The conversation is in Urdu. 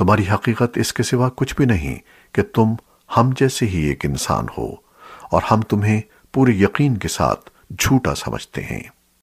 تمہاری حقیقت اس کے سوا کچھ بھی نہیں کہ تم ہم جیسے ہی ایک انسان ہو اور ہم تمہیں پورے یقین کے ساتھ جھوٹا سمجھتے ہیں۔